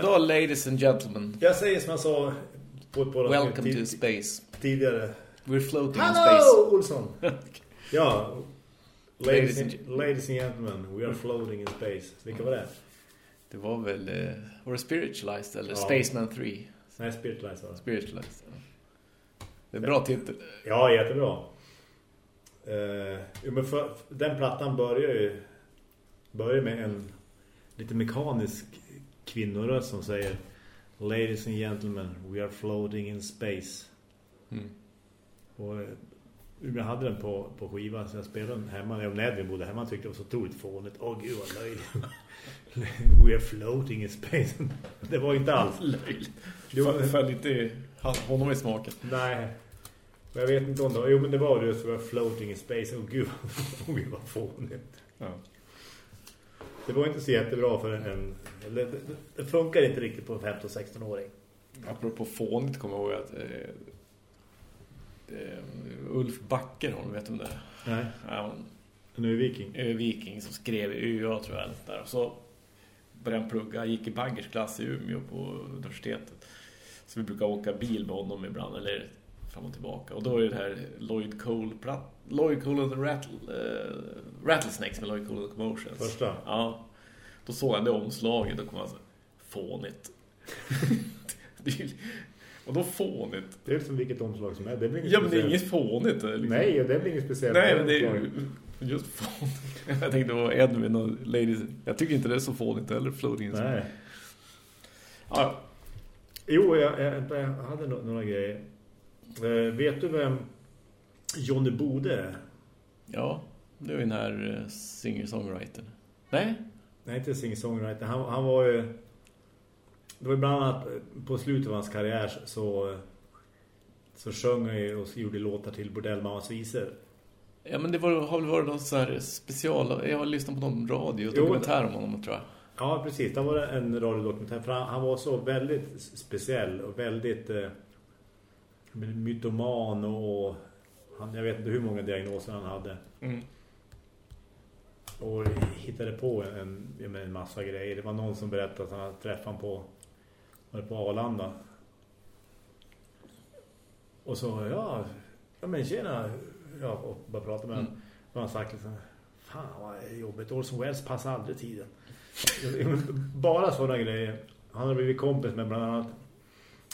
God dag, ladies and gentlemen. Jag säger som jag sa på ett Welcome to space. Tidigare. We're floating Hello, in space. Olsson! ja, ladies, and, ladies and gentlemen, we are floating in space. Vilka var det? Det var väl... Eh, var det Spiritualized eller Ja. Spaceman 3? Nej, Spiritualize var det. Spiritualized, ja. Det är en bra titel. Ja, jättebra. Uh, men för, den plattan börjar ju börjar med en lite mekanisk kvinnoröst som säger Ladies and gentlemen, we are floating in space. Mm. Och eh, jag hade den på, på skiva så jag spelade den hemma. Jag och Nedvin bodde hemma tyckte det var så otroligt fånigt. Åh gud vad löjligt. we are floating in space. det var inte alls. Löjligt. Föll- Föll inte honom i smaken. Nej. Jag vet inte om det var. Jo men det var det. We are floating in space. Åh gud, gud vad fånigt. Ja. Det var inte så jättebra för en... en eller, det, det, det funkar inte riktigt på en 15-16-åring. Apropå fånigt kommer jag ihåg att eh, eh, Ulf Backer, hon vet om det. Nej. Ja, hon- Nu är viking. Ö Viking som skrev i UA tror jag. Där. Och så började han plugga. Gick i bankersklass i Umeå på universitetet. Så vi brukar åka bil med honom ibland. Eller fram och tillbaka. Och då är det här Lloyd Cole Lloyd Cole and the Rattle, eh, Rattlesnakes med Lloyd Cole and the Commotions. Första. Ja. Då såg han det omslaget. Då kom han så här, fånigt. Och då fånigt. Det är som vilket omslag som är. Det väl inget Ja men det är speciellt. inget fånigt. Liksom. Nej, det väl inget speciellt. Nej, men det är ju just fånigt. Jag tänkte på Edwin och Ladies. Jag tycker inte det är så fånigt eller floating. Nej. Ja, Jo, jag, jag, jag hade några grejer. Eh, vet du vem Johnny Bode är? ja, det är den här eh, singer-songwritern. Nej? Nej, inte singer-songwriter. Han, han var ju... Det var ju bland annat eh, på slutet av hans karriär så, så sjöng han ju och gjorde låtar till Bordellmammas visor. Ja, men det var, har väl varit något så här special... Jag har lyssnat på någon radio och dokumentär om honom, tror jag. Ja, precis. Det var en radiodokumentär. För han, han var så väldigt speciell och väldigt eh, mytoman och han, jag vet inte hur många diagnoser han hade. Mm. Och hittade på en, en, massa grejer. Det var någon som berättade att han honom på, var på Arlanda. Och så, ja, ja men tjena. Ja, och bara prata med Mm. honom. Och han sagt liksom, fan vad jobbigt. Orson Welles passar aldrig tiden. Bara sådana grejer. Han har blivit kompis med bland annat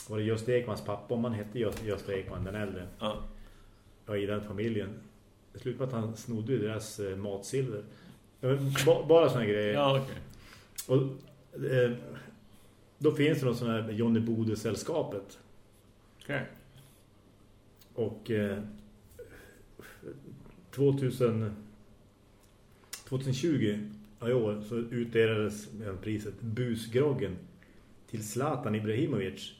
var det Gösta Ekmans pappa, om man hette Gösta, Gösta Ekman, den äldre. Ja. Ja, i den familjen. Det slutade med att han snodde deras eh, matsilver. Bara sådana grejer. Ja, okej. Och eh, då finns det något sån här Johnny Bode-sällskapet. Okej. Och eh, 2000, 2020 ja, i år så utdelades priset Busgroggen till Zlatan Ibrahimovic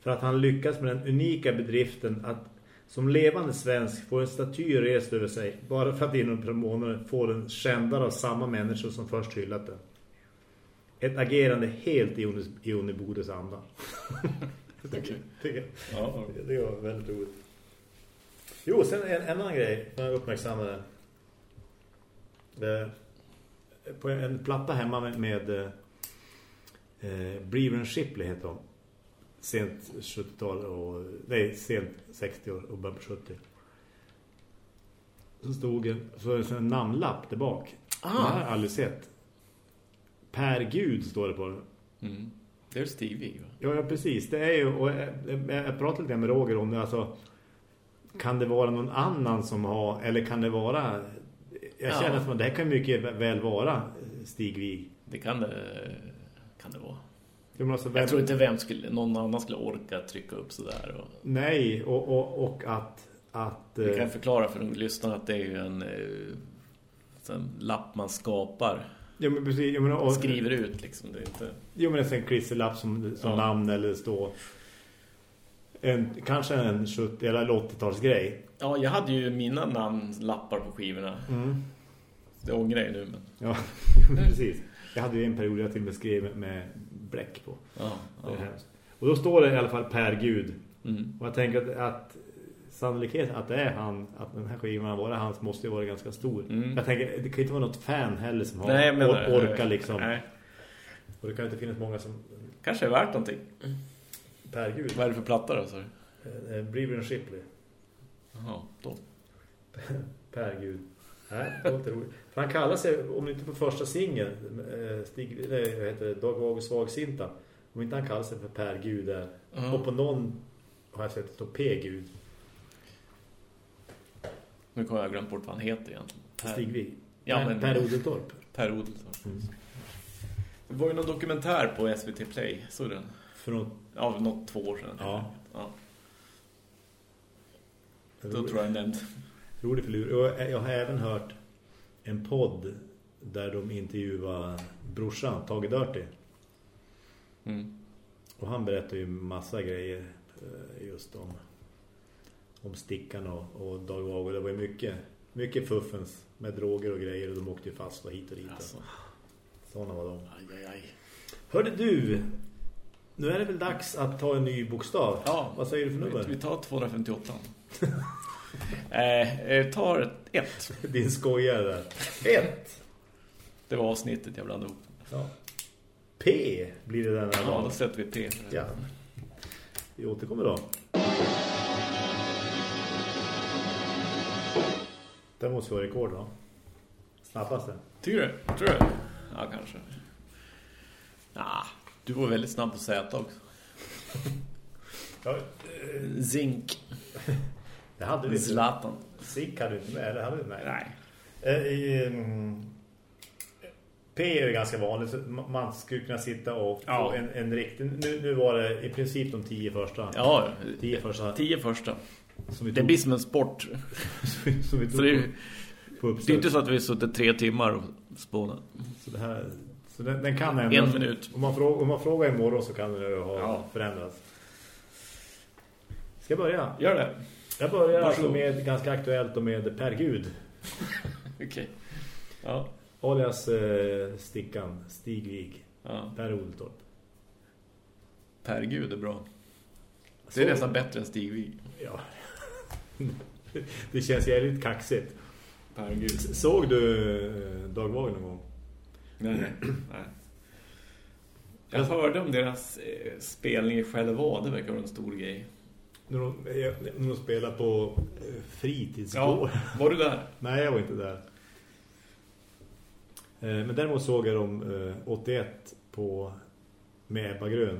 för att han lyckas med den unika bedriften att som levande svensk få en staty rest över sig bara för att inom ett par månader få den kändare av samma människor som först hyllat den. Ett agerande helt i Johnny- i Johnny Bodes anda. Okej. Det- Ja, det, det var väldigt roligt. Jo, sen en, en annan grej som jag uppmärksammade. Eh, på en platta hemma med, med eh, eh, Brever and Shipley heter de. Sent 70-tal och nej, sent 60 år och början på 70. Så stod en, så en, en namnlapp där bak. Ah. Det har jag aldrig sett. Per Gud står det på den. Mm. Det är Steve Vig, va? Ja, ja, precis. Det är ju, och jag, jag, pratade lite med Roger om det. Alltså, kan det vara någon annan som har, eller kan det vara... Jag Ja. känner som att det här kan mycket väl vara Stig Wig. Det kan det, kan det vara. Alltså, vem, Jag tror inte vem skulle, någon annan skulle orka trycka upp sådär. Och, Nej, och, och, och att... att vi eh, kan förklara för de lyssnare att det är ju en, eh, en lapp man skapar. jo, men precis, jo, men, och, skriver ut liksom. Det är inte... Jo, men det är en klisterlapp som, som Ja. namn eller står... En, kanske en 70- eller 80-talsgrej. Ja, jag hade ju mina namnlappar på skivorna. Mm. Det ångrar jag nu, men... Ja, precis. Jag hade ju en period jag till och med skrev med, med bläck på. Ja, Det är hemskt. Och då står det i alla fall Per Gud. Mm. Och jag tänker att, att sannolikheten att det är han, att den här skivan har varit hans måste ju vara ganska stor. Mm. Jag tänker, det kan ju inte vara något fan heller som har Nej, men... or, orkar liksom. Nej. Och det kan inte finnas många som... Kanske är värt någonting. Per Gud. Vad är det för platta då? Så? Eh, eh, Brever Shipley. Jaha, då. Per Gud. Nej, det låter roligt. För han kallar sig, om inte på första singeln, eh, Stig, eller vad heter det, Dag och Svagsinta. Om inte han kallar sig för Per Gud där. Ja. Och på någon har jag sett det stå P Gud. Nu kommer jag glömt bort vad han heter egentligen. Per, Stigvig. Ja, men- per Odeltorp. per Odelsson. Mm. Det var ju någon dokumentär på SVT Play. Såg du den? Från, Ja, något två år sedan. Ja. ja. Då tror jag nämnt. Rolig filur. Och jag har även hört en podd där de intervjuar brorsan, Tage Dirty. Mm. Och han berättar ju massa grejer eh, just om, om Stickan och, och Dag Vag. Och det var ju mycket, mycket fuffens med droger och grejer. Och de åkte ju fast och hit och dit. Alltså. Sådana var de. Aj, aj, aj. Hörde du, nu är det väl dags att ta en ny bokstav. Ja. Vad säger du för Vi, vi nummer? tar 258. eh, jag tar ett. Din skojare där. Ett. Det var avsnittet jag blandade ihop. Ja. P blir det den här Ja, dagen. då sätter vi P. Ja. Vi återkommer då. Det måste vara rekord då. Snabbaste. Tycker du? Tror du? Ja, kanske. Ja, du var väldigt snabb på Z också. Ja, Zink. Det hade vi. Zlatan. Sick hade du inte med, eller hade du med? Nej. Eh, mm, P är ju ganska vanligt. Man skulle kunna sitta och få Ja. en, en riktig... Nu, nu var det i princip de tio första. Ja, Tio första. tio första. Som vi Det blir som en sport. som vi tog Så det är, på, det är inte så att vi suttit tre timmar och spånat. Så, det här, så den, den kan ändå... En minut. Om man, frågar, om man frågar imorgon så kan det ha Ja. förändrats. Ska jag börja? Gör det. Jag börjar alltså Varsågod. med ganska aktuellt och med Per Gud. Okej. Ja. Alias eh, Stickan, Stigvig, ja. Per Odeltorp. Per Gud är bra. Det Så- är nästan bättre än Stig-Vig. Ja. det känns jävligt kaxigt. Per Gud. Såg du eh, Dag Vag någon gång? Nej, nej. nej. Jag hörde om deras eh, spelning i själva. Det verkar vara en stor grej. När de, eh, när de spelar på eh, fritidsgård. Ja, var du där? Nej, jag var inte där. Eh, Men däremot såg jag dem eh, 81 på med Ebba Grön.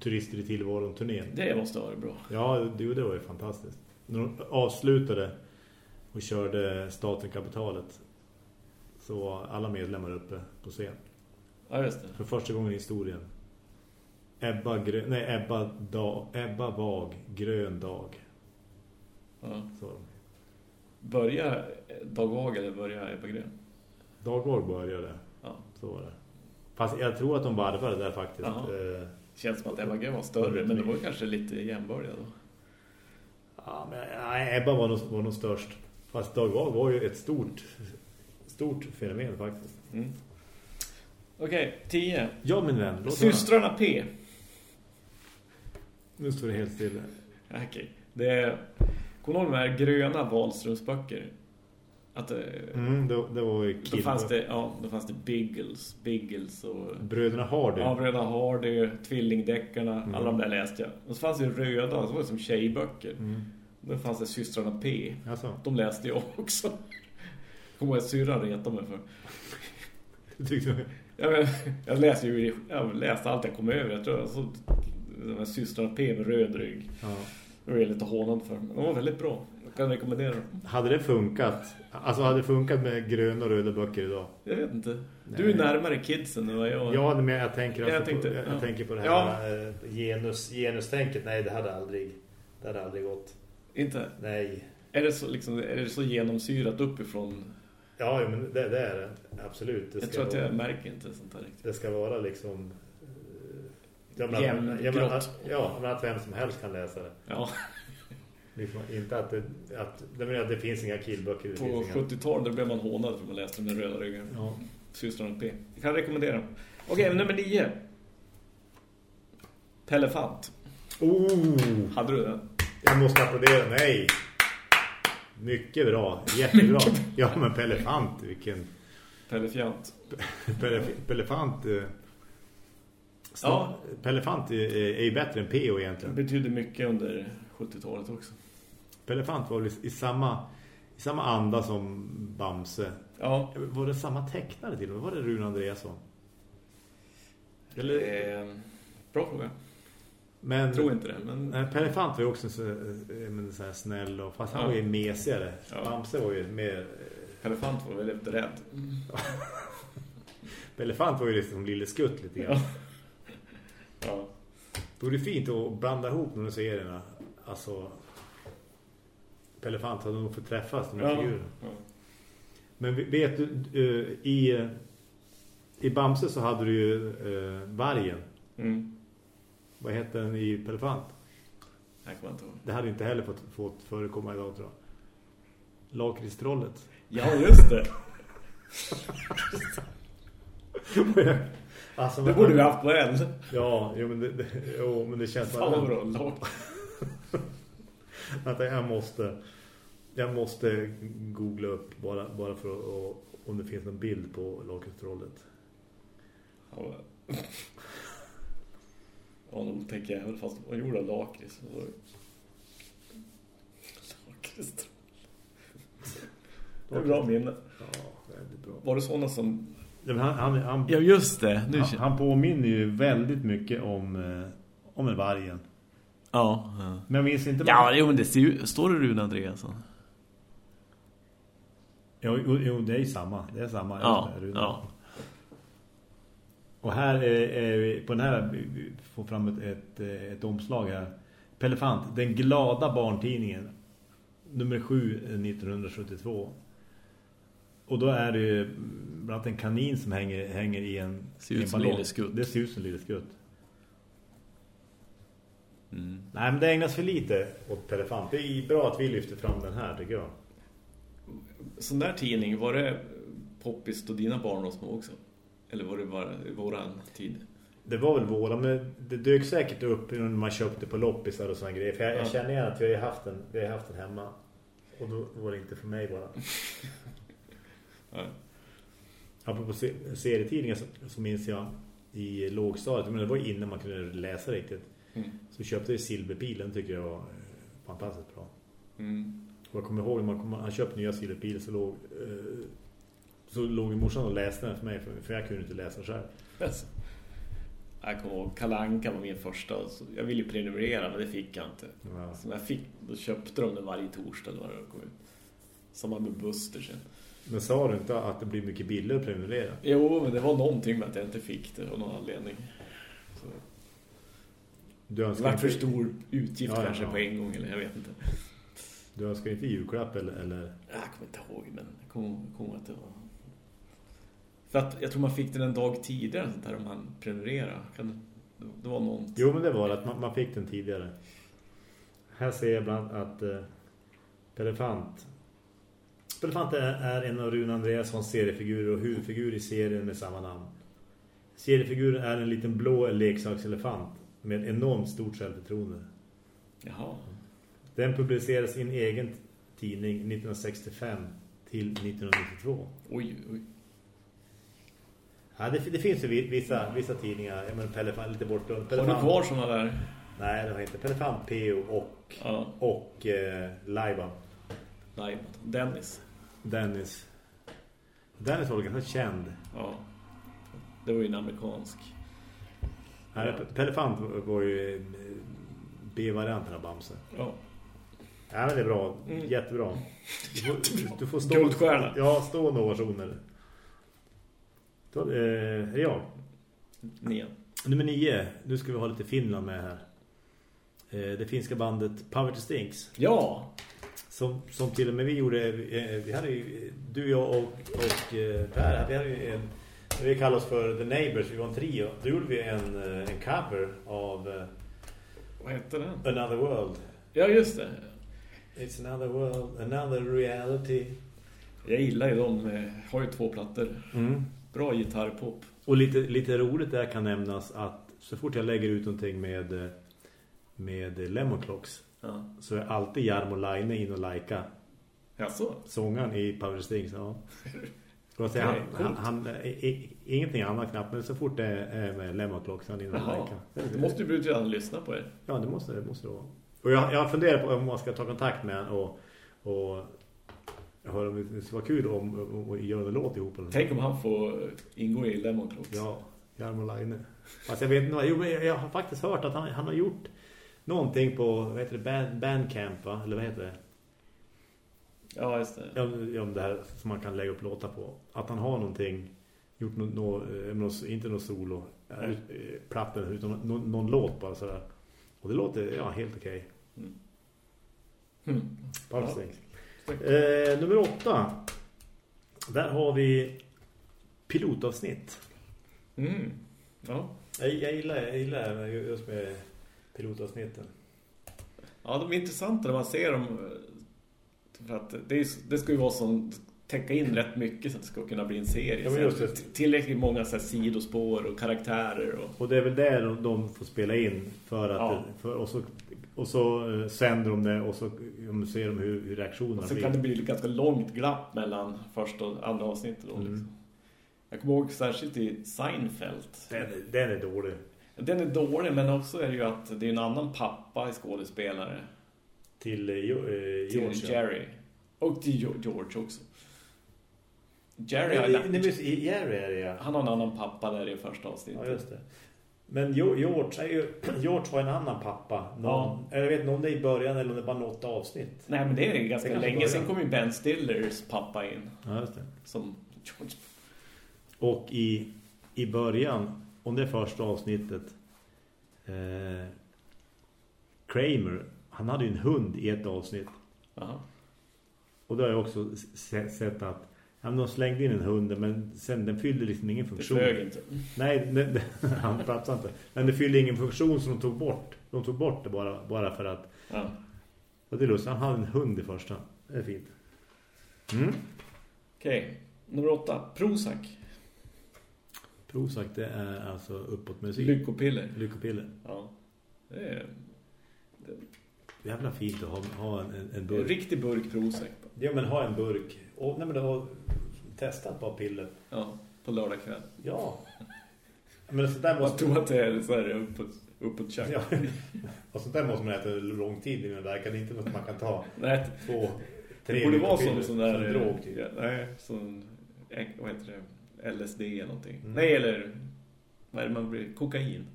Turister i tillvaron-turnén. Det vara bra. Ja, det, det var ju fantastiskt. När de avslutade och körde Staten Kapitalet så var alla medlemmar uppe på scen. Ja, just det. För första gången i historien. Ebba, grön, nej, Ebba, dag, Ebba Vag, grön dag. Ja. Så. de. Börja Dag Vag eller börja Ebba Grön? Dag Vag började. Ja. Så var det. Fast jag tror att de varvade där faktiskt. Jaha. Eh, Känns som att Ebba Grön var större, men det var kanske lite jämnbördiga då. Ja, men nej, Ebba var nog, var nog störst. Fast Dag Vag var ju ett stort, stort fenomen faktiskt. Mm. Okej, 10. Ja, min vän. Systrarna P. Nu står det helt stilla. Okej. Det är... Kommer du de här gröna Wahlströmsböcker? Att, eh, Mm, det, det var ju då, fanns det, ja, då fanns det Biggles, Biggles och... Bröderna Hardy. Ja, Bröderna Hardy, Tvillingdeckarna, Mm. alla de där läste jag. Och så fanns det röda, så var det som tjejböcker. Mm. Då fanns det Systrarna P. Alltså, De läste jag också. Kommer att syrran retade mig för. tyckte jag. Jag, jag läste ju jag läste allt jag kom över. Jag tror så de här Systrarna P med röd rygg. Ja. Det var jag lite hånad för. De var väldigt bra. Jag kan rekommendera dem. Hade det funkat? Alltså hade det funkat med gröna och röda böcker idag? Jag vet inte. Nej. Du är närmare kidsen än vad jag Ja, men jag tänker, Jag alltså tänkte, på, jag, ja. jag tänker på det här Ja. eh, genus, genustänket. Nej, det hade aldrig, det hade aldrig gått. Inte. Nej. Är det så, liksom, är det så genomsyrat uppifrån? Ja, men det, det är det. Absolut. Det Jag tror att vara, jag märker inte sånt här riktigt. Det ska vara liksom... eh, Jag menar, Jämn, jag menar, grått. att, ja, men att vem som helst kan läsa det. Ja, Liksom, inte att det, att, det, menar, det finns inga killböcker. På finns inga, 70-talet då blev man hånad för man läste med röda ryggen. ja. Systrarna P. Jag kan rekommendera dem. Okej, nummer nio. Pelefant. Oh, Hade du den? jag måste applådera. Nej. Mycket bra. Jättebra. Ja, men Pelefant, vilken... Pelefjant. Pele, Pelefant... Ja. Pelefant är, är ju bättre än P.O. Det egentligen. betydde mycket under 70-talet också. Pelefant var väl i samma, i samma anda som Bamse. Ja. Var det samma tecknare till? Var det Rune Andreasson? Eller, Eh, bra fråga. men, Jag tror inte det, men... Nej, Pelefant var ju också så, eh, men så här snäll och fast han Ja. var ju mesigare. Ja. Bamse var ju mer... Elefant var väldigt rädd. Pelefant var ju liksom lille skutt lite grann. Ja. Då är det fint att blanda ihop de serierna. Alltså... Pelefant hade nog fått träffas, de här Ja. figurerna. ja. Men vet du, i, i Bamse så hade du ju eh, vargen. Mm. Vad heter den i Pelefant? Jag kommer inte ihåg. Det hade inte heller fått, fått förekomma idag tror jag. Lakritstrollet. Ja, just det. alltså, Det borde vi haft på en. Ja, jo, men, det, jo, men det känns bra. Lågt. att jag måste jag måste googla upp bara, bara för att, och, om det finns någon bild på lakritstrollet. Ja, Ja, en otäck jävel fast vad gjorde lakrits? Så- Lakrits. Det är bra minne. Ja, väldigt bra. Var det sådana som... Han, han, han, Ja, just det. Nu han, han påminner ju väldigt mycket om, eh, om en vargen. Ja. Ja, Men jag minns inte ja jo, men det ser ju... Står det Rune Andreasson? Jo, jo, jo, det är ju samma. Det är samma. Ja, Rune. ja. Och här är, på den här får fram ett, ett, ett omslag här. Pelefant, den glada barntidningen. Nummer 7 1972. Och då är det ju bland annat en kanin som hänger, hänger i en, Ser i en ballong. Det ser ut som Lille Skutt. Mm. Nej, men det ägnas för lite åt Pelefant. Det är bra att vi lyfter fram den här, tycker jag. Sån där tidning, var det poppis då dina barn var små också? Eller var det bara i våran tid? Det var väl våra, men det dök säkert upp när man köpte på loppisar och såna grejer. För jag, jag Ja. känner igen att vi har haft den, vi har haft den hemma. Och då var det inte för mig bara. Ja. Apropå se- serietidningar så, så minns jag i lågstadiet, men det var innan man kunde läsa riktigt. Mm. Så köpte jag Silverpilen, tycker jag var fantastiskt bra. Mm. Och jag kommer ihåg när man han köpte nya Silverpilen så låg, eh, så låg morsan och läste den för mig, för, för jag kunde inte läsa själv. Alltså. Jag kommer ihåg, Kalle Anka var min första. Så jag ville ju prenumerera, men det fick jag inte. Ja. Så när jag fick, då köpte de den varje torsdag. Då var det kom ut. Samma med Buster sen. Men sa du inte att det blir mycket billigare att prenumerera? Jo, men det var någonting med att jag inte fick det av någon anledning. Så Du det önskar, var för inte, stor utgift Ja, kanske ja. på en gång, eller jag vet inte. du önskar inte julklapp eller... eller... Jag kommer inte ihåg, men jag kommer kommer att det var... För att jag tror man fick den en dag tidigare sånt där om man prenumererade. Kan, det, det var någon... Jo, men det var det att man, man fick den tidigare. Här ser jag bland att eh, Pelefant Pelefant är, en av Rune Andreassons seriefigurer och huvudfigur i serien med samma namn. Seriefiguren är en liten blå leksakselefant med enormt stort självförtroende. Jaha. Den publicerades i en egen tidning 1965 till 1992. Oj, oj. Ja, det, det finns ju vi- vissa, vissa tidningar, jag menar Pelefant lite bortglömd. Har du kvar såna där? Nej, det var inte Pelefant, P.O. och, Ja, och eh, Laiba. nej. Dennis. Dennis. Dennis var ganska känd. Ja. Det var ju en amerikansk. Nej, Pe- Pelefant var ju eh, B-varianten av Bamse. Ja. Ja, men det är bra. Mm. Jättebra. Du får, du får stå, Guldstjärna. Ja, stående ovationer. Då, eh, jag. Nian. Nummer nio. Nu ska vi ha lite Finland med här. Eh, det finska bandet Power to Stinks. Ja. Som, som till och med vi gjorde, eh, vi hade ju, du, jag och, och eh, Per, vi hade ju en, vi kallar oss för The Neighbors, vi var en trio. Då gjorde vi en, eh, en cover av Vad hette den? Another World. Ja, just det. It's another world, another reality. Jag gillar ju dem. Har ju två plattor. Mm. Bra gitarrpop. Och lite, lite roligt där kan nämnas att så fort jag lägger ut någonting med, med Lemon Clocks Ja. så är alltid Jarmo Laine in och lajka Jaså? sången i Power to Stinks. Ja. Att säga, han, han, han, i, ingenting annat knappt, men så fort det är med Lemon Clock så han inne och likar. du måste ju betyda lyssna på er. Ja, det måste det, måste det vara. Och jag, jag funderar på om man ska ta kontakt med honom och, och jag hör om det skulle vara kul om, om göra en låt ihop. Eller. Tänk om han får ingå i Lemon Clocks. Ja, Jarmo Line. Fast jag vet inte, vad- jo, men jag har faktiskt hört att han, han har gjort någonting på, vad heter det, Band, Bandcamp va? Eller vad heter det? ja just det. Ja, om det här som man kan lägga upp låtar på. Att han har någonting, gjort no, no, eh, inte något solo, Nej. eh, platten, utan någon, någon låt bara sådär. Och det låter, ja, helt okej. Mm. Passning. Snyggt. Eh, nummer åtta. Där har vi pilotavsnitt. Mm. Ja. Jag, jag, gillar, jag gillar just med pilotavsnitten. ja, de är intressanta när man ser dem. För att det, det ska ju vara som täcka in rätt mycket så att det ska kunna bli en serie. Ja. Så Tillräckligt många så här, sidospår och karaktärer. Och, Och det är väl där de, de får spela in för att Ja. för, och så och så eh, sänder de det och så ser de hur, hur reaktionerna så blir. kan det bli ett ganska långt glapp mellan första och andra avsnittet. Då, Mm. liksom. Jag kommer ihåg särskilt i Seinfeld. Den, den är dålig. Den är dålig men också är det ju att det är en annan pappa i skådespelare. Till, eh, eh, Till George. Jerry. Och till George också. Jerry Ja, har, nej, Jerry är det ja. han har en annan pappa där i första avsnittet. Ja, just det. Men George, är ju, George har en annan pappa. Någon, Jag vet inte om det är i början eller om det är bara något avsnitt. Nej men det är ganska Det länge börjar. kom ju Ben Stillers pappa in. Ja, just det. Som George. Och i, i början, om det är första avsnittet, eh, Kramer, han hade ju en hund i ett avsnitt. Jaha. Och då har jag också se- sett att ja, de slängde in en hund, men sen den fyllde liksom ingen Det funktion. flög inte. Nej, det, det, han platsade inte. Men det fyllde ingen funktion som de tog bort. De tog bort det bara, bara för att... Ja. Och det är lustigt, han hade en hund i första. Det är fint. Mm. Okej. Nummer åtta. Prozac. Prozac, det är alltså uppåt musik. Lyckopiller. Lyckopiller. Ja. Det är Jävla fint att ha, ha en, en en burk. riktig burk Prozac. Ja, men ha en burk. Och, nej, men det var testat bara piller. Ja, på lördag kväll. Ja. Men så där måste tror att det är så här uppåt, uppåt tjack. Ja. Och sånt där måste man äta lång tid innan det. Det är inte något man kan ta Nej, två, tre det borde vara som sån där... som drog typ. Ja, nej, sån... Vad heter det? LSD eller någonting. Mm. Nej, eller... Vad är det man blir? Kokain.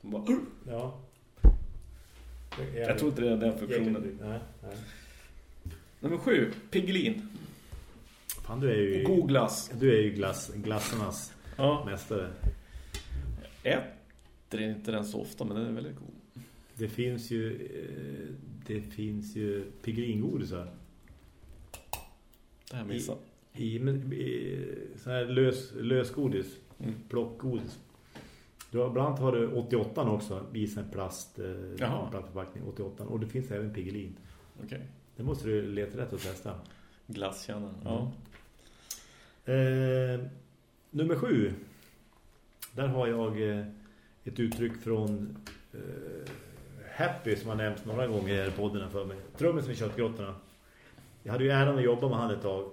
Man bara! Ja. jag tror inte det är den funktionen. Nej, nej. Nummer sju. Piggelin. Fan, du är ju, God glass. du är ju glass, glassarnas Ja. mästare. Äter inte den så ofta, men den är väldigt god. Det finns ju eh, det finns ju pigringodisar. Det här missar. I, men, i så här lös, lösgodis. Mm. Plockgodis. Du har, bland annat har du 88 också i en plast, eh, plastförpackning. 88. Och det finns även pigelin. Okej. Det måste du leta rätt och testa. Glasskärnan. Ja. Eh, nummer sju. Där har jag eh, ett uttryck från eh, Happy som har nämnts några gånger i podden för mig. Trummen som i köttgrottorna. Jag hade ju äran att jobba med han ett tag.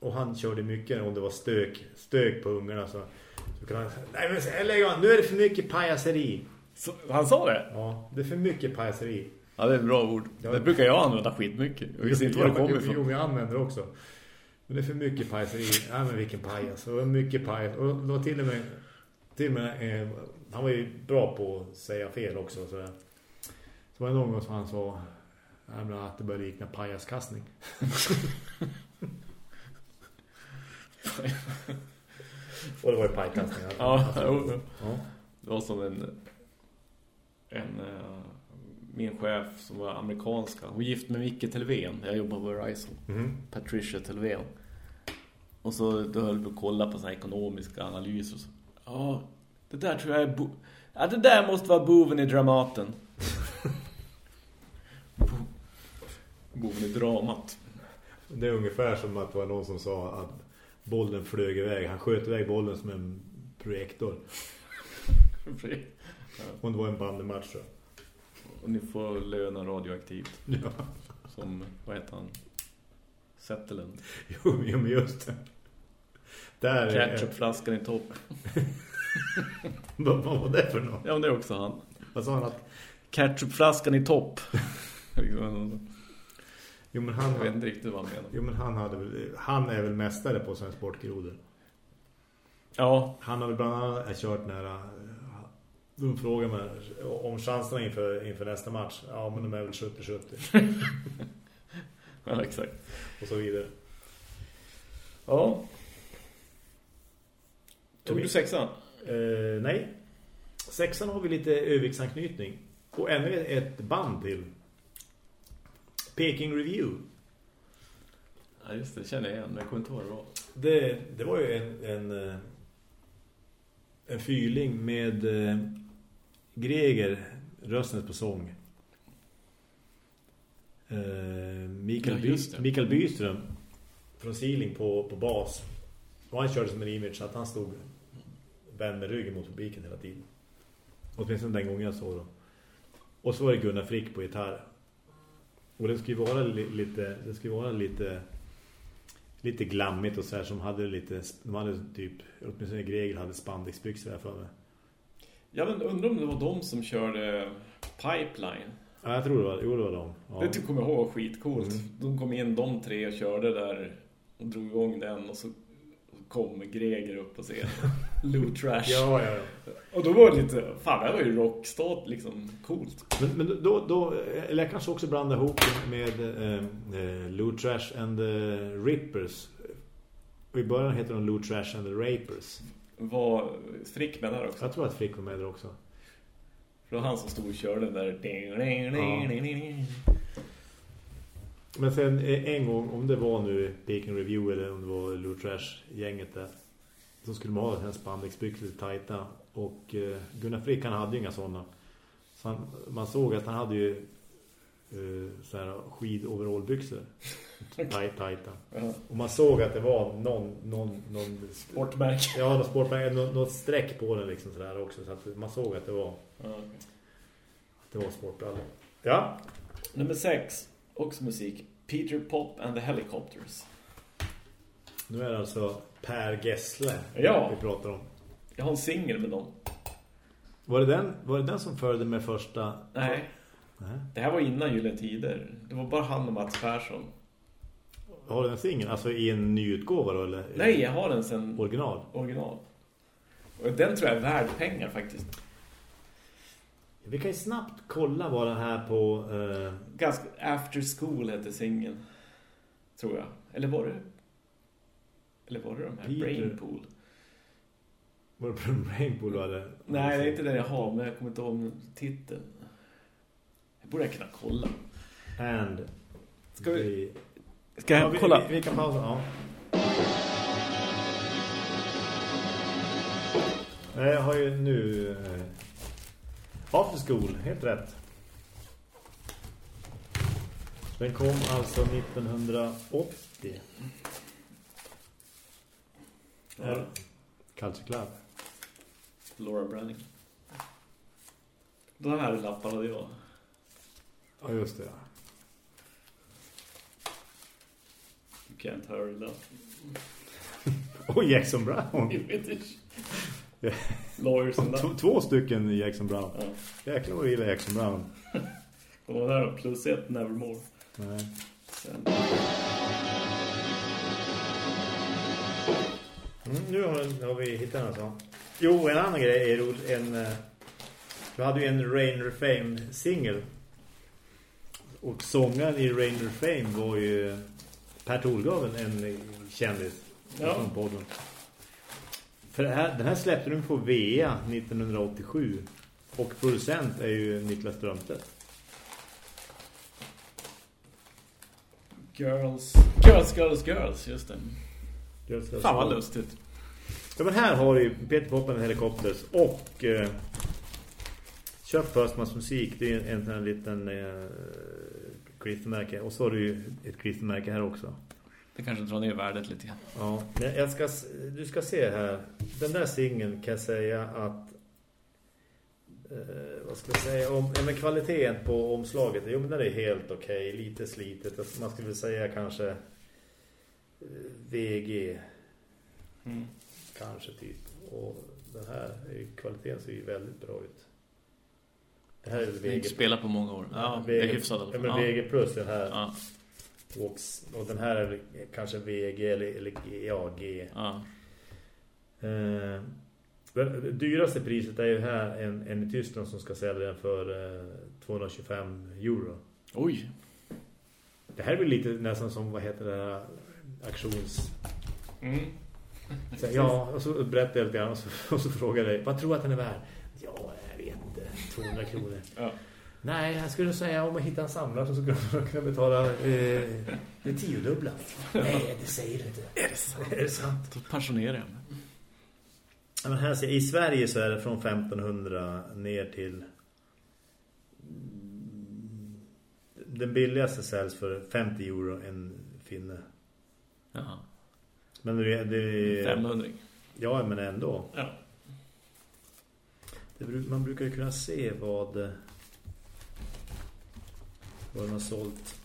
Och han körde mycket om det var stök, stök på ungarna. Så, så kan han säga, nej men lägg an, nu är det för mycket pajaseri. Så, han sa det? Ja, det är för mycket pajaseri. Ja, det är ett bra ord. Ja. Det brukar jag använda skitmycket. Jag visste inte var det Jo, kommer Jo, ifrån. men jag använder också. Men det är för mycket pajaseri. Ja, men vilken pajas. Och mycket pajas. Och då till och med... Till och med eh, han var ju bra på att säga fel också. Så, så var det någon gång som han sa att det började likna pajaskastning. Och det var ju pajkastning. Ja, ja. Det var som en... en eh, min chef som var amerikanska. Hon gift med Micke Telven. Jag jobbar på Verizon. Mhm. Patricia Telven. Och så då höll vi att kolla på såna ekonomiska analyser. Ja, det där tror jag är... Ja, det där måste vara boven i Dramaten. Bo- boven i dramat. Det är ungefär som att det var någon som sa att bollen flög iväg. Han sköt iväg bollen som en projektor. Och det var en bandematch så. Och ni får löna radioaktivt. Ja. Som, vad heter han? Zetterlund. Jo, jo, men just det. Där är- Ketchupflaskan i topp. Vad vad var det för något? Ja, men det är också han. Vad sa han att... Ketchupflaskan i topp. Jo men Jag vet han, inte riktigt vad han menar. jo, men han, hade, han är väl mästare på sådana sportgrodor. Ja, Han har väl bland annat kört nära... De frågar mig om chanserna inför, inför nästa match. Ja, men de är väl 70-70. ja exakt. och så vidare. Ja. Tog du sexan? Eh, nej. Sexan har vi lite öviksanknytning. Och ännu ett band till. Peking Review. Ja, just det. känner jag igen. Men jag kommer inte ihåg vad det var. Det, var ju en, en, eh, en fyling med eh, Greger, rösten på sång. Eh, Mikael, Ja, By. Mikael Byström från Sealing på, på bas. Och han körde som en image att han stod vänd med ryggen mot publiken hela tiden. Åtminstone den gången jag såg dem. Och så var det Gunnar Frick på gitarr. Och det skulle vara li, lite det skulle vara lite lite glammigt och så här som hade lite de hade typ åtminstone Gregel hade spandexbyxor där för mig. Ja, men undrar om det var de som körde Pipeline. Ja, jag tror det var, jo, det var de. Ja. Det tycker jag ihåg skitcoolt. Mm. De kom in de tre och körde där och drog igång den och så kom Greger upp på scenen. Lou Trash. Ja, ja, ja. Och då var det lite, fan det här var ju rockstat liksom coolt. Men, men då, då, eller jag kanske också blandar ihop med eh, eh, Lou Trash and the Rippers. Och I början heter de Lou Trash and the Rapers. Var Frick med där också? Jag tror att Frick var med där också. För det var han som stod och körde den där. Men sen eh, en gång, om det var nu Peking Review eller om det var Lou Trash-gänget där. Så skulle man ha en spandexbyxor tajta. Och eh, Gunnar Frick han hade ju inga sådana. Så han, man såg att han hade ju eh, så här skidoverallbyxor. Tajt, tajta. Ja, Och man såg att det var någon, någon, någon Sportmärke. ja, någon sportmärke, något, streck på den liksom sådär också. Så att man såg att det var, Ja, okej. att det var sportbrallor. Ja, Nummer sex. Också musik. Peter Pop and the Helicopters. nu är det alltså Per Gessle Ja. vi pratar om. Jag har en singel med dem. Var det den, var det den som följde med första? Nej, Nej. det här var innan Gyllene Tider. Det var bara han och Mats Persson. Har du en singel? Alltså i en ny utgåva då? Eller? Nej, jag har den sen Original? original. Och den tror jag är värd pengar faktiskt. Vi kan ju snabbt kolla bara här på... Eh, Ganska After School hette singeln. Tror jag. Eller var det... Eller var det de här? Peter. Brainpool? var det på Rainbow då? Eller? Nej, det är inte den jag har, men jag kommer inte ihåg titeln. Jag borde kunna kolla. And... Ska vi- the- Ska Ja, vi, vi, vi kan pausa, ja. Nej, Jag har ju nu eh, After School, helt rätt. Den kom alltså 1980. Ja. Culture Club. Laura Branning. De här lappar hade jag. Ja, just det. ja. You can't hurry that. Och Jackson Brown. British. Lawyers. Två stycken Jackson Brown. Ja. Jäklar vad jag gillar Jackson Brown. Vad där då? Plus ett Nevermore. Nej. Sen. Mm, nu har, har vi hittat en sån. Jo, en annan grej är rolig. En, eh, du hade ju en Rainer Fame-singel. Och sångaren i Rainer Fame var ju Per Tolgaven, en kändis Ja. från podden. För här, den här släppte de på VEA 1987. Och producent är ju Niklas Strömstedt. Girls. Girls, girls, girls. Just det. Fan vad lustigt. Ja, men här har du Peter Poppen Helikopters och eh, Köp Förstmans musik. Det är en, en här liten eh, klistermärke. Och så har du ju ett klistermärke här också. Det kanske drar ner värdet lite grann. Ja, men jag ska, du ska se här. Den där singeln kan jag säga att eh, vad ska jag säga om men kvaliteten på omslaget. Jo, men den är helt okej. Lite slitet. Man skulle säga kanske eh, VG. Mm. Kanske typ. Och den här är, kvaliteten ser ju väldigt bra ut. Det här är VG. spelat på många år. Ja, det är hyfsat Ja, men. VG plus den här. Ja. Och, och den här är kanske VG eller, eller G, ja. Eh, det dyraste priset är ju här en, en i Tyskland som ska sälja den för eh, 225 euro. Oj. Det här är väl lite nästan som, vad heter det här, auktions... Mm. Så, ja, och så berättar jag lite grann och så, och så frågar jag dig, vad tror du att den är värd? Ja, jag vet inte, 200 kronor. Ja. Nej, jag skulle säga om man hittar en samlare så skulle man kunna betala eh, det tiodubbla. Nej, det säger du inte. Är det sant? Är det sant? Då pensionerar jag mig. Ja, men här ser, I Sverige så är det från 1500 ner till... Den billigaste säljs för 50 euro en finne. Jaha. Men det, det 500. Ja, men ändå. Ja. Det, man brukar ju kunna se vad vad de har sålt.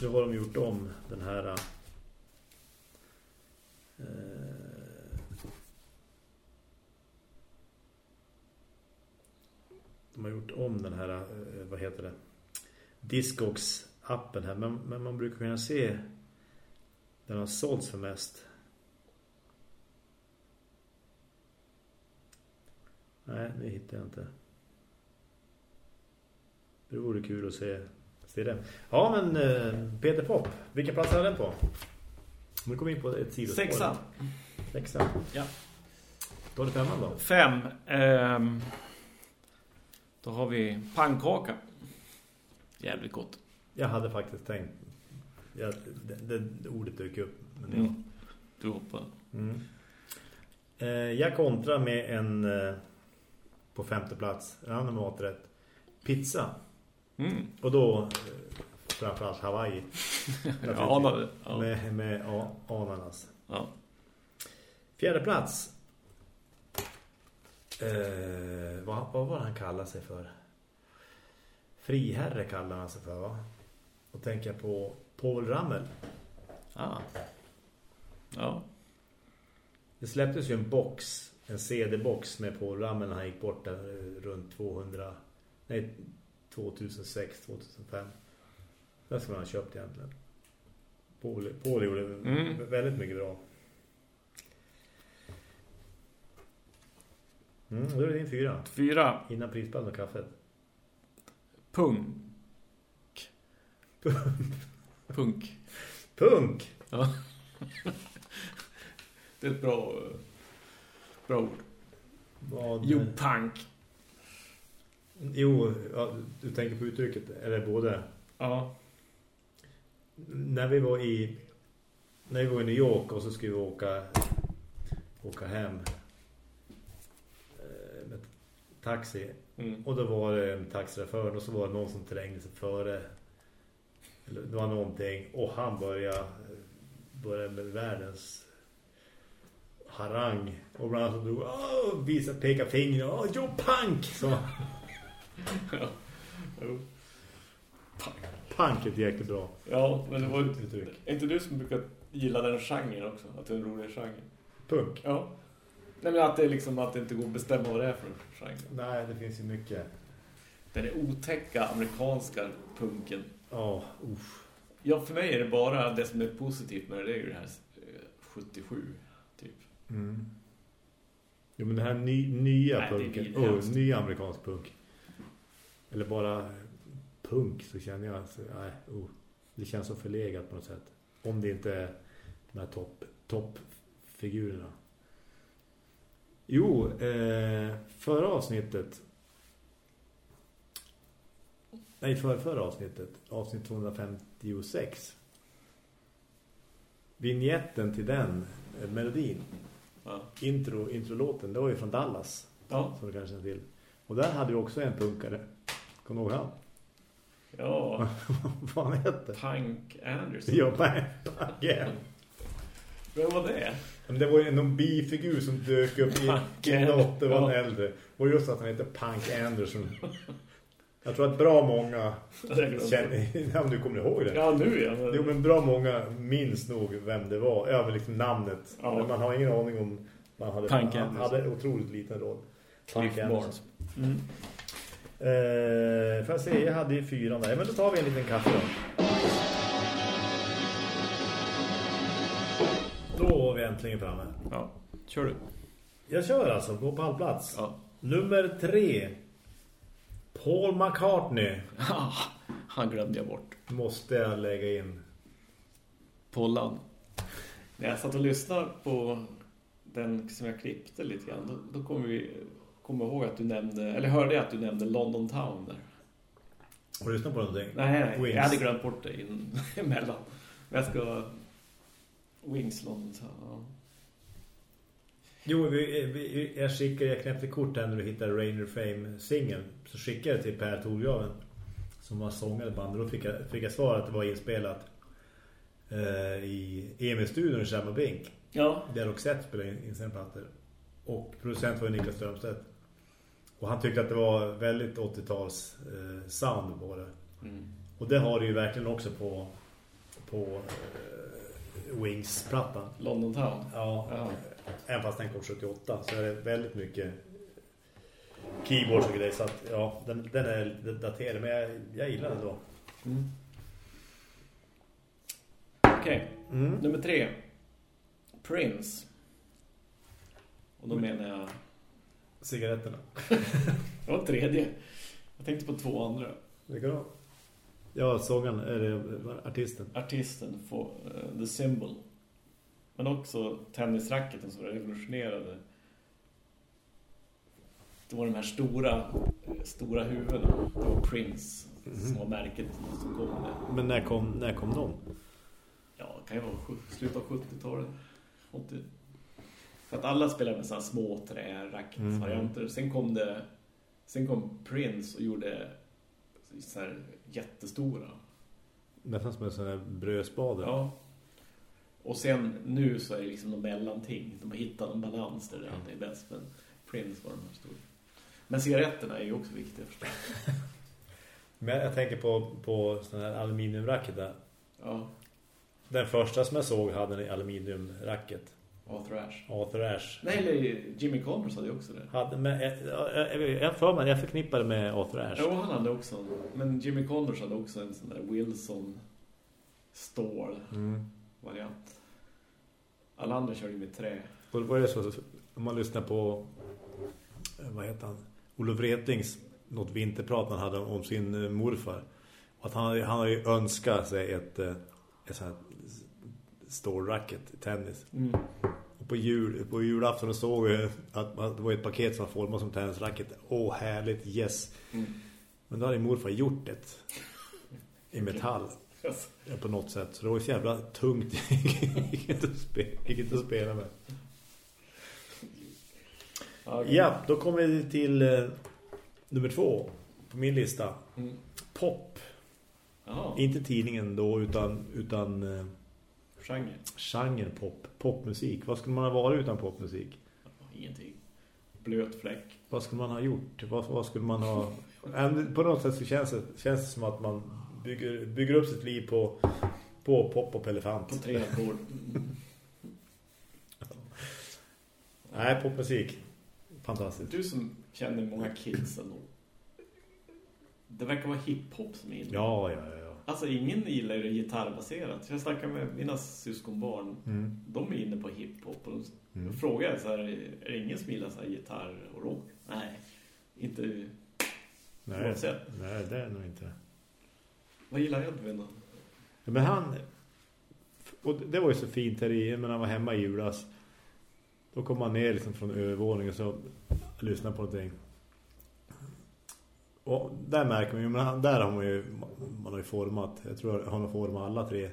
Nu har de gjort om den här eh, de har gjort om den här eh, vad heter det Discogs appen här men, men man brukar kunna se den har sålts för mest Nej, det hittar jag inte. Det vore kul att se, se den. Ja, men eh, Peter Pop, vilken plats är den på? Om vi kommer in på ett sidospår. Sexan. Sexan. Ja. Då är det femman då. Fem. ehm, då har vi pannkaka. Jävligt gott. Jag hade faktiskt tänkt... Jag, det, det ordet dök upp. Men. Mm. Du hoppar. Mm. Eh, jag kontrar med en eh, på femte plats, en annan maträtt. Pizza. Mm. Och då eh, framförallt Hawaii. Jag anade. Ja. Med, med ananas. Ja. Fjärde plats. Eh, vad, vad var han kallar sig för? Friherre kallar han sig för va? Och tänker jag på Paul Ramel. Ah. Ja. Det släpptes ju en box, en CD-box med Paul Ramel när han gick bort där eh, runt 200, nej 2006, 2005. Det skulle han ha köpt egentligen. Paul, Paul gjorde Mm. väldigt mycket bra. Mm, då är det din fyra. Fyra. Innan prisband och kaffet. Punk. Punk. Punk! Ja. Det är ett bra, bra ord. Vad, Jo, punk. Jo ja, du tänker på uttrycket, eller både. Ja. När vi var i när vi var i New York och så skulle vi åka åka hem eh, med taxi. Mm. Och då var det en taxichaufför och så var det någon som trängde sig före. Eller Det var någonting. Och han började, började med världens harang. Och bland annat så drog, åh, visa, peka fingrar. Åh, jo, punk! Så, Ja. Punk är ett jäkligt bra Ja, men det var ju är inte du som brukar gilla den genren också? Att det är en rolig genre? Punk? Ja. Nej, men att det är liksom att det inte går att bestämma vad det är för genre. Nej, det finns ju mycket. Den är otäcka amerikanska punken. Ja, uff. Ja, för mig är det bara det som är positivt med det, det är ju det här eh, 77, typ. Mm. Jo, men det här ny, nya Nej, punken. Oh, ny amerikansk punk. Eller bara punk så känner jag alltså, nej, oh, det känns så förlegat på något sätt. Om det inte är de här topp toppfigurerna. Jo, eh, förra avsnittet Nej, för, förra avsnittet avsnitt 256 vignetten till den eh, melodin Ja. intro, introlåten, det var ju från Dallas Ja. som du kanske känner till. Och där hade vi också en punkare. Kommer du ihåg han? Ja. Vad han hette? Punk Anderson. Ja, Baggen. Vem var det? Men det var ju någon bifigur som dök upp i, Punk i något, det var en ja. äldre. Och just att han heter Punk Anderson. Jag tror att bra många känner, om du kommer ihåg det. Ja, nu ja. Men... Jo, men bra många minns nog vem det var. Men liksom namnet. Ja. Men man har ingen aning om man hade, Tanken. han hade otroligt liten roll. Cliff Tanken. Barnes. Mm. Eh, får jag se, jag hade ju fyran där. Men då tar vi en liten kaffe då. Då är vi äntligen framme. Ja, kör du. Jag kör alltså på pallplats. Ja. Nummer tre. Paul McCartney Han glömde jag bort. måste jag lägga in. Pollan. När jag satt och lyssnade på den som jag klippte lite grann, då, då kommer vi kommer ihåg att du nämnde, eller hörde jag att du nämnde London Town där. Har du lyssnat på någonting? Nej, nej, Wings. jag hade glömt bort det in, emellan. Men jag ska... Wings London Town, ja. Jo, vi, vi, jag skickade, jag knäppte kort här när du hittade Rainer Fame-singeln. Så skickade jag till Per Torgraven som var sångare i bandet. Då fick jag, fick jag svar att det var inspelat eh, i EMI-studion i Kärmabink. Ja, Där Roxette spelade in, in sina plattor. Och producent var Niklas Strömstedt. Och han tyckte att det var väldigt 80-tals eh, sound på det. mm. Och det har det ju verkligen också på, på eh, Wings-plattan. London Town. Ja, Ja. även fast den kom 78 så är det väldigt mycket keyboards och grejer. Så att, ja, den, den är daterad men jag, jag gillar den då. Mm. Okej, Mm. nummer tre. Prince. Och då menar jag... Cigaretterna. Det var tredje. Jag tänkte på två andra. Vilka då? Ja, sången är det artisten. Artisten för eh, The Symbol. Men också tennisracketen som revolutionerade. Det var de här stora, stora huvudena. Det var Prince som var märket som kom det. Men när kom, när kom de? Ja, det kan ju vara slutet av 70-talet. 80. För att alla spelade med sådana små träracketsvarianter. Sen kom det sen kom Prince och gjorde så här jättestora. Nästan som en sån här brödspade. Ja. Och sen nu så är det liksom någon mellanting. De har hittat en balans där det är bäst. Men Prince var de här stora. Men cigaretterna är ju också viktiga förstås. Men jag tänker på, på sån här aluminiumracket där. Ja, Den första som jag såg hade en aluminiumracket. Arthur Ashe. Arthur Ashe. Nej, eller Jimmy Connors hade ju också det. Hade, men jag, jag, jag, för mig, jag förknippar det med Arthur Ashe. Jo, han hade också en, Men Jimmy Connors hade också en sån där Wilson stål Mm. variant. Alla andra körde med trä. Och det var det så, om man lyssnar på eh, vad heter han? Olof Wretlings något vinterprat han hade om sin eh, morfar. Att han, han har ju önskat sig ett, eh, ett sånt stålracket i tennis. Mm. Och på, jul, på julafton så såg vi att att det var ett paket som var format som tennisracket. Åh, härligt, yes. Mm. Men då hade morfar gjort ett i metall Yes. på något sätt. Så det var så jävla tungt. gick inte att spela, gick inte att spela med. Ja, okej. Ja, då kommer vi till eh, nummer två på min lista. Mm. Pop. Jaha, Inte tidningen då, utan, utan genre. genren pop. Popmusik. Vad skulle man ha varit utan popmusik? Ingenting. Blöt fläck. Vad skulle man ha gjort? Vad, vad skulle man ha... På något sätt så känns det, känns det som att man bygger, bygger upp sitt liv på, på pop och elefant. På tre ackord. Nej, popmusik. Fantastiskt. Du som känner många kids ändå. Det verkar vara hiphop som är inne. Ja, ja, ja. Alltså ingen gillar ju gitarrbaserat. Jag snackar med mina syskonbarn. Mm. De är inne på hiphop. Och de Mm. frågar så här, är det ingen som gillar så här gitarr och rock? Nej, inte. Nej, Oavsett. nej, det är nog inte. Vad gillar Edvin då? Ja, Men han... Och det var ju så fint här i... Men han var hemma i julas. Då kom han ner liksom från övervåningen och så lyssnade på någonting. Och där märker man ju... Men där har man ju... Har ju format... Jag tror han har format alla tre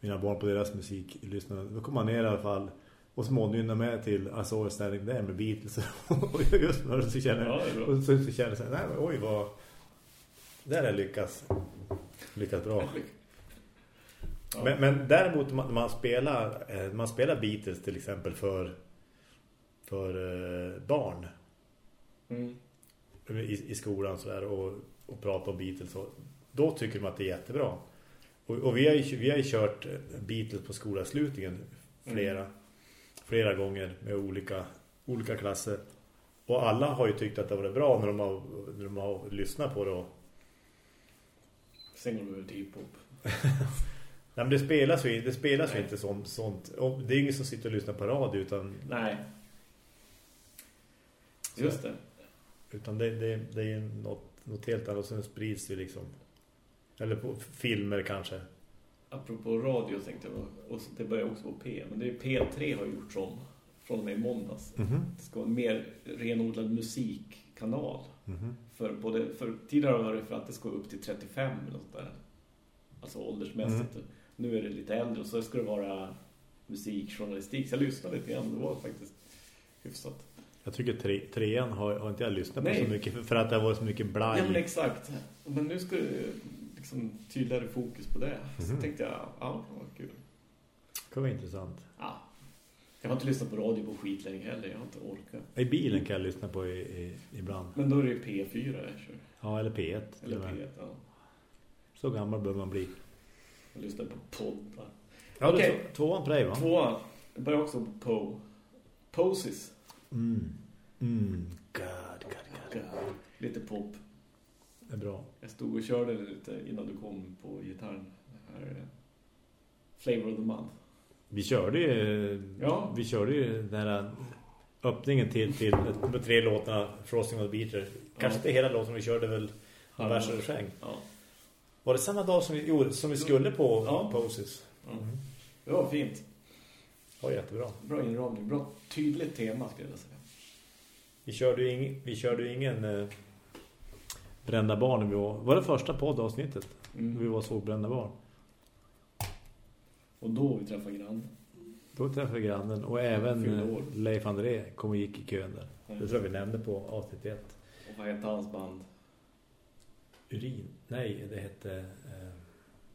mina barn på deras musik. Lyssnade. Då kom han ner i alla fall. Och smånynna med till I saw a standing there med Beatles. och just när så känner Ja, är och så, så känner jag nej men oj vad... Där har jag lyckats. Lyckats bra. Ja. Men, men däremot man, man spelar eh, man spelar Beatles till exempel för för eh, barn Mm. i, i skolan så där och, och prata om Beatles. Och då tycker de att det är jättebra. Och, och vi, har ju, vi har ju kört Beatles på skolavslutningen flera, mm. flera gånger med olika, olika klasser. Och alla har ju tyckt att det var bra när de har, när de har lyssnat på det. Och... Sen går de över till hiphop. Nej, men det spelas ju, det spelas ju inte som, sånt. Och det är ingen som sitter och lyssnar på radio utan... Nej. Just det. Utan det, det, det är något, något helt annat som sprids ju liksom. Eller på filmer kanske. Apropå radio tänkte jag, och det börjar också på P. Men det är P3 har gjort om från och med måndags. Mm -hmm. Det ska vara en mer renodlad musikkanal. Mm -hmm. För, både, för tidigare har det för att det ska upp till 35 eller något där. Alltså åldersmässigt. Mm. Nu är det lite äldre och så ska det vara musikjournalistik. Så jag lyssnade lite grann, det var faktiskt hyfsat. Jag tycker tre, trean har, har inte jag lyssnat Nej. på så mycket för att det varit så mycket blaj. Ja men exakt. Men nu ska det liksom tydligare fokus på det. Så mhm. tänkte jag, ja, vad kul. Det vara intressant. Ja. Jag har inte lyssnat på radio på skit länge heller. Jag har inte orkat. I bilen kan jag lyssna på i, i, ibland. Men då är det ju P4 jag kör. Ja, eller P1. Eller P1, ja. Så gammal bör man bli. Jag lyssnar på poddar. Ja, okay. tvåan på dig va? Tvåan. Jag börjar också på po. Poses. Mm. Mm. God, God, God. God. Lite pop. Det är bra. Jag stod och körde lite innan du kom på gitarren. Det här Flavor of the Month. Vi körde ju, ja. vi körde ju den här öppningen till, till de tre låtarna Frosting of the Beater. Kanske ja. inte hela låten, vi körde väl vers och refräng. Ja. Var det samma dag som vi, jo, som vi skulle på ja. Poses? Mm. Det var fint. Ja, jättebra. Bra inramning, bra tydligt tema skulle jag säga. Vi körde ju ing, vi körde ingen eh, brända barn. Vi var, var det första poddavsnittet? Mm. Vi var så brända barn. Och då vi träffade grannen. Då träffade vi grannen. Och även eh, Leif André kom och gick i kön där. Mm. Det tror jag vi nämnde på avsnitt 1. Och vad hette hans band? Urin. Nej, det hette eh,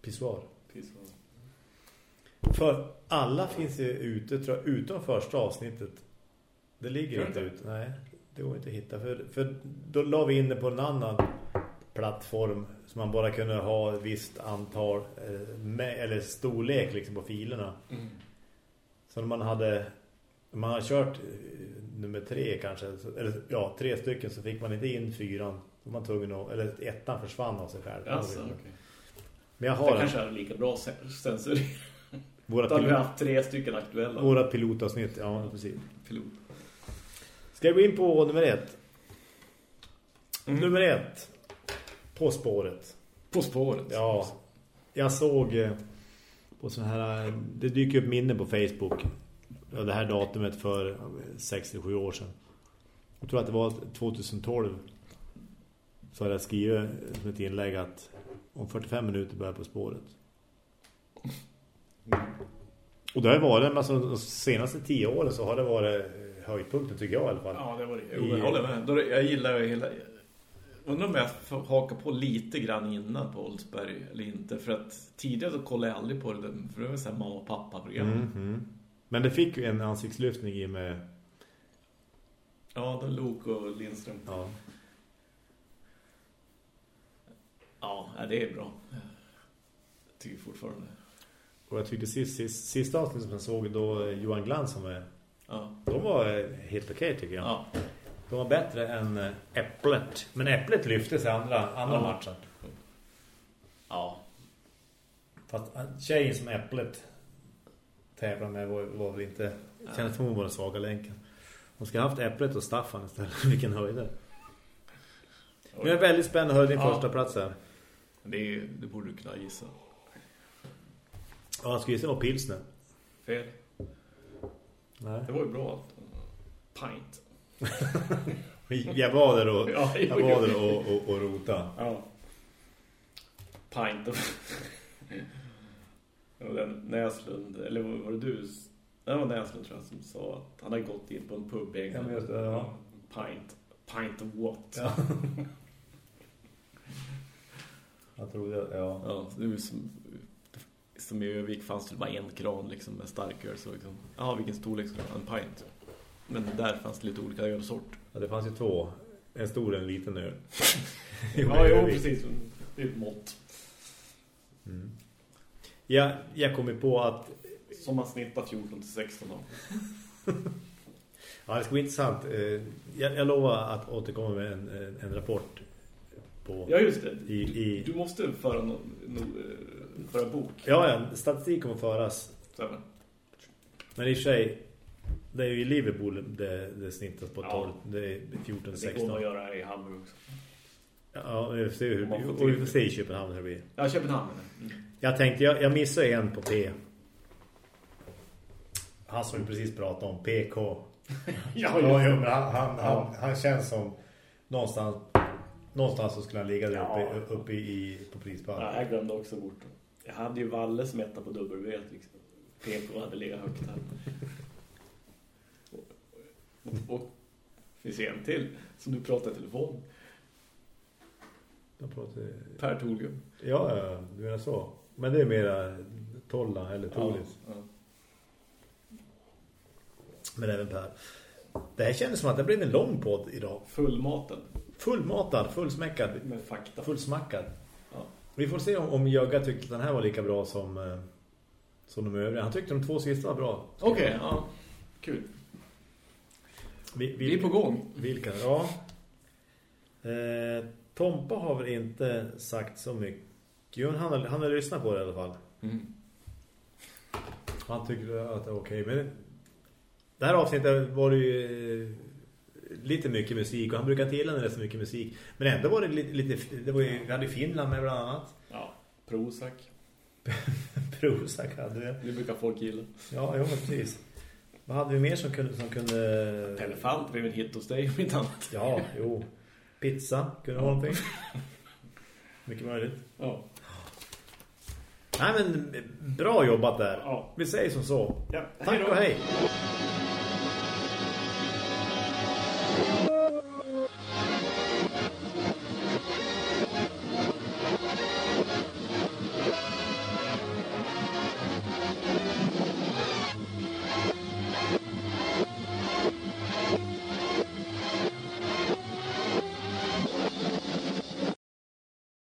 Pissoir. Pissoir. För alla finns ju ute, tror jag, utom första avsnittet. Det ligger inte ut. Nej, det går inte att hitta. För, för då la vi in det på en annan plattform som man bara kunde ha ett visst antal eh, med, eller storlek liksom på filerna. Mm. Så när man hade man har kört eh, nummer tre kanske, eller ja, tre stycken så fick man inte in fyran. Så man tvungen att, eller ettan försvann av sig själv. Alltså, okay. Men jag har det kanske är lika bra censur. Våra Då hade vi haft tre stycken aktuella. Våra pilotavsnitt, ja precis. Pilot. Ska jag gå in på nummer ett? Mm. Nummer ett. På spåret. På spåret? Ja. Jag såg eh, på sån här, det dyker upp minne på Facebook. Det här datumet för 67 år sedan. Jag tror att det var 2012 så hade jag skrivit ett inlägg att om 45 minuter börjar på spåret. Och det har varit, alltså de senaste tio åren så har det varit höjdpunkten tycker jag i alla fall. Ja, det var det. Jag håller med. Jag gillar ju hela... Undrar om jag får haka på lite grann innan på Oldsberg eller inte. För att tidigare så kollade jag aldrig på det. För det var så här mamma och pappa program. Mm -hmm. Men det fick ju en ansiktslyftning i med... Ja, den Lok och Lindström. Ja. Ja, det är bra. Jag tycker fortfarande. Och jag tyckte sist, sist, sista avsnittet som jag såg då Johan Glans som är ja. de var eh, helt okej okay, tycker jag. Ja. De var bättre än eh, Äpplet. Men Äpplet lyftes i andra, andra ja. matchen. Ja. Fast eh, tjejen som Äpplet tävlar med var, var väl inte kändes som hon var den svaga länken. Hon ska ha haft Äpplet och Staffan istället. Vilken höjder. Men jag är väldigt spänd att höra din ja. första plats här. Det, det borde du kunna gissa. Ja, jag skulle gissa på pilsner. Fel. Nej. Det var ju bra allt. Pint. jag var där och, ja, jag var där och, och, och rota. Ja. Pint. den Näslund, eller var det du? Det var Näslund tror jag som sa att han hade gått in på en pub en gång. Ja, det, ja. Pint. Pint of what? Ja. jag tror det, ja. Ja, det är som som i Övik fanns det bara en kran liksom, med starköl. Så liksom, ja, vilken storlek ska En pint. Men där fanns det lite olika ölsort. Ja, det fanns ju två. En stor eller en liten öl. ja, jo, precis. Det är ett mått. Mm. Ja, jag kommer på att... Som man snittar 14 till 16 då. ja, det ska bli intressant. Eh, jag, jag lovar att återkomma med en, en rapport på... Ja, just det. I, i... Du måste föra, no, no, föra bok. Ja, ja. Statistik kommer föras. Stämmer. Men i och för sig, det är ju i Liverpool det, det snittas på 12. Ja. Det är 14-16. Det går att göra i Hamburg också. Ja, vi får se, hur, och vi får se i Köpenhamn hur det blir. Ja, Köpenhamn. Mm. Jag tänkte, jag, jag missade en på P. Han som vi precis pratade om, PK. ja, ja, ja, han, han, han, han, känns som någonstans, någonstans så skulle han ligga där ja. uppe, uppe i, på prispallen. Ja, jag glömde också bort. Jag hade ju Valle som etta på W. Liksom. PK hade legat högt här. Och, och finns en till som du pratar i telefon. Jag pratar... Per Tolgum. Ja, ja, du menar så. Men det är mera Tolla eller Tolis. Ja, ja. Men även Per. Det här kändes som att det blev en lång podd idag. Fullmatad. Fullmatad, fullsmäckad. Med fakta. Fullsmackad. Vi får se om, om Jögga tyckte att den här var lika bra som, eh, som de övriga. Han tyckte de två sista var bra. Okej, okay, ja. Kul. Vi, vi, vi är på gång. Vilka? Ja. Eh, Tompa har väl inte sagt så mycket. Jo, han har, han har lyssnat på det i alla fall. Mm. Han tycker att det är okej. Okay. Men det här avsnittet var det ju eh, lite mycket musik. Och han brukar till när det är så mycket musik. Men ändå var det lite... det var ju, vi hade Finland med bland annat. Ja, Prozac. Prozac hade vi. Det brukar folk gilla. Ja, ja precis. Vad hade vi mer som kunde... Som kunde... Elefant blev en hit hos dig, om inte annat. Ja, jo. Pizza, kunde vara någonting. Mycket möjligt. Ja. Nej men bra jobbat där. Ja. Vi säger som så. Ja. Tack och hej.